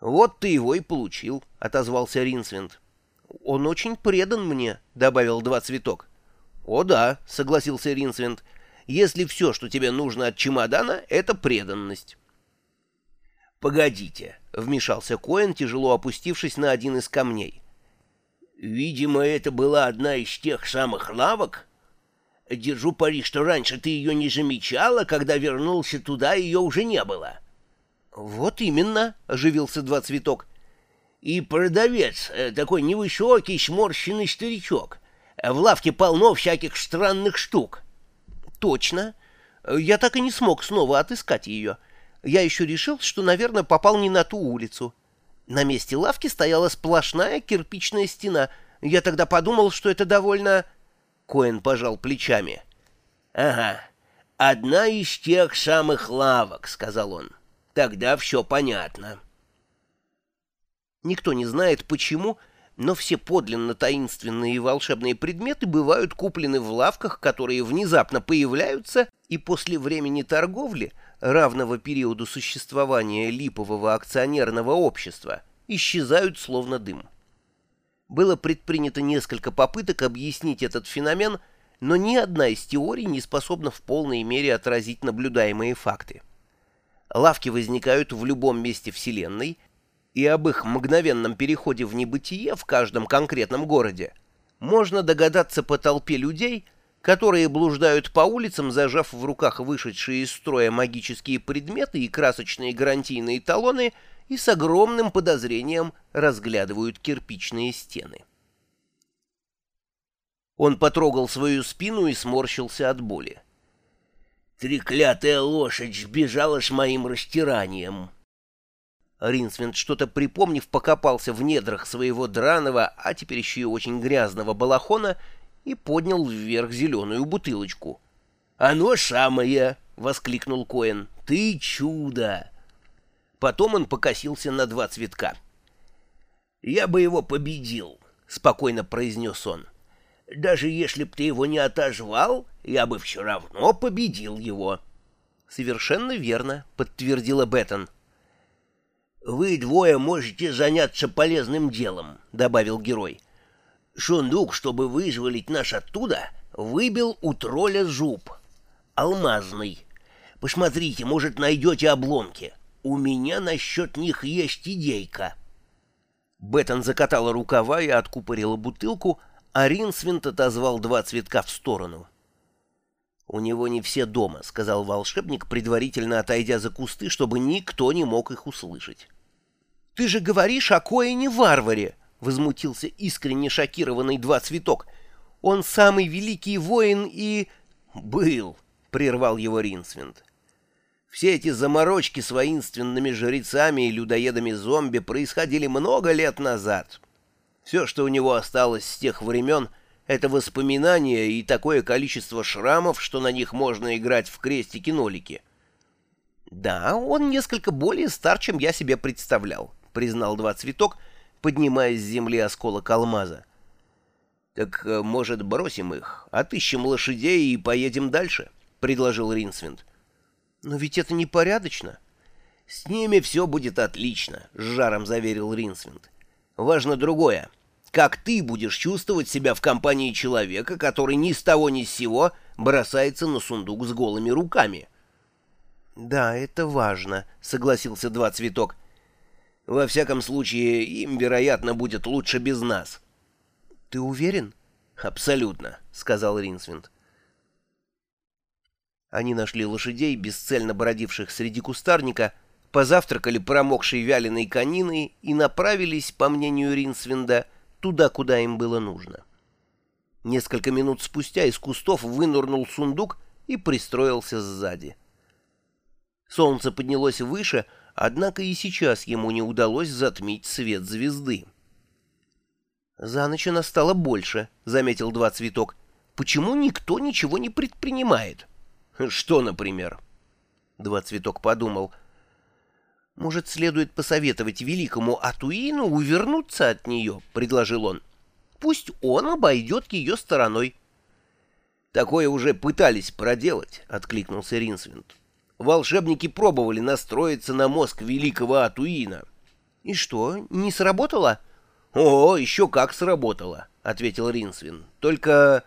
Вот ты его и получил, — отозвался Ринсвинд. Он очень предан мне, — добавил два цветок. О да, — согласился Ринсвинд, — если все, что тебе нужно от чемодана, — это преданность. «Погодите», — вмешался Коэн, тяжело опустившись на один из камней. «Видимо, это была одна из тех самых лавок. Держу пари, что раньше ты ее не замечала, когда вернулся туда, ее уже не было». «Вот именно», — оживился два цветок. «И продавец, э, такой невысокий, сморщенный старичок. В лавке полно всяких странных штук». «Точно. Я так и не смог снова отыскать ее. Я еще решил, что, наверное, попал не на ту улицу. На месте лавки стояла сплошная кирпичная стена. Я тогда подумал, что это довольно...» Коэн пожал плечами. «Ага, одна из тех самых лавок», — сказал он. Тогда все понятно. Никто не знает почему, но все подлинно таинственные и волшебные предметы бывают куплены в лавках, которые внезапно появляются и после времени торговли, равного периоду существования липового акционерного общества, исчезают словно дым. Было предпринято несколько попыток объяснить этот феномен, но ни одна из теорий не способна в полной мере отразить наблюдаемые факты. Лавки возникают в любом месте Вселенной, и об их мгновенном переходе в небытие в каждом конкретном городе можно догадаться по толпе людей, которые блуждают по улицам, зажав в руках вышедшие из строя магические предметы и красочные гарантийные талоны, и с огромным подозрением разглядывают кирпичные стены. Он потрогал свою спину и сморщился от боли. Треклятая лошадь сбежала с моим растиранием. Ринсвинд, что-то припомнив, покопался в недрах своего драного, а теперь еще и очень грязного балахона и поднял вверх зеленую бутылочку. «Оно самое!» — воскликнул Коэн. «Ты чудо!» Потом он покосился на два цветка. «Я бы его победил», — спокойно произнес он. Даже если б ты его не отозвал, я бы все равно победил его. — Совершенно верно, — подтвердила Беттон. — Вы двое можете заняться полезным делом, — добавил герой. Шундук, чтобы вызволить нас оттуда, выбил у тролля зуб. Алмазный. Посмотрите, может, найдете обломки. У меня насчет них есть идейка. Беттон закатала рукава и откупорила бутылку, а Ринсвинд отозвал два цветка в сторону. «У него не все дома», — сказал волшебник, предварительно отойдя за кусты, чтобы никто не мог их услышать. «Ты же говоришь о Коэне-варваре!» — возмутился искренне шокированный два цветок. «Он самый великий воин и...» «Был», — прервал его Ринсвинд. «Все эти заморочки с воинственными жрецами и людоедами-зомби происходили много лет назад». Все, что у него осталось с тех времен, это воспоминания и такое количество шрамов, что на них можно играть в крестики-нолики. «Да, он несколько более стар, чем я себе представлял», — признал два цветок, поднимая с земли осколок алмаза. «Так, э, может, бросим их, отыщем лошадей и поедем дальше?» — предложил Ринсвинд. «Но ведь это непорядочно». «С ними все будет отлично», — с жаром заверил Ринсвинд. «Важно другое как ты будешь чувствовать себя в компании человека, который ни с того ни с сего бросается на сундук с голыми руками. «Да, это важно», — согласился Два Цветок. «Во всяком случае, им, вероятно, будет лучше без нас». «Ты уверен?» «Абсолютно», — сказал Ринсвинд. Они нашли лошадей, бесцельно бродивших среди кустарника, позавтракали промокшей вяленой кониной и направились, по мнению Ринсвинда, — туда, куда им было нужно. Несколько минут спустя из кустов вынурнул сундук и пристроился сзади. Солнце поднялось выше, однако и сейчас ему не удалось затмить свет звезды. «За ночь она стала больше», — заметил два цветок. «Почему никто ничего не предпринимает?» «Что, например?» Два цветок подумал. «Может, следует посоветовать великому Атуину увернуться от нее?» — предложил он. «Пусть он обойдет ее стороной». «Такое уже пытались проделать», — откликнулся Ринсвинд. «Волшебники пробовали настроиться на мозг великого Атуина. И что, не сработало? О, еще как сработало, ответил Ринсвин. Только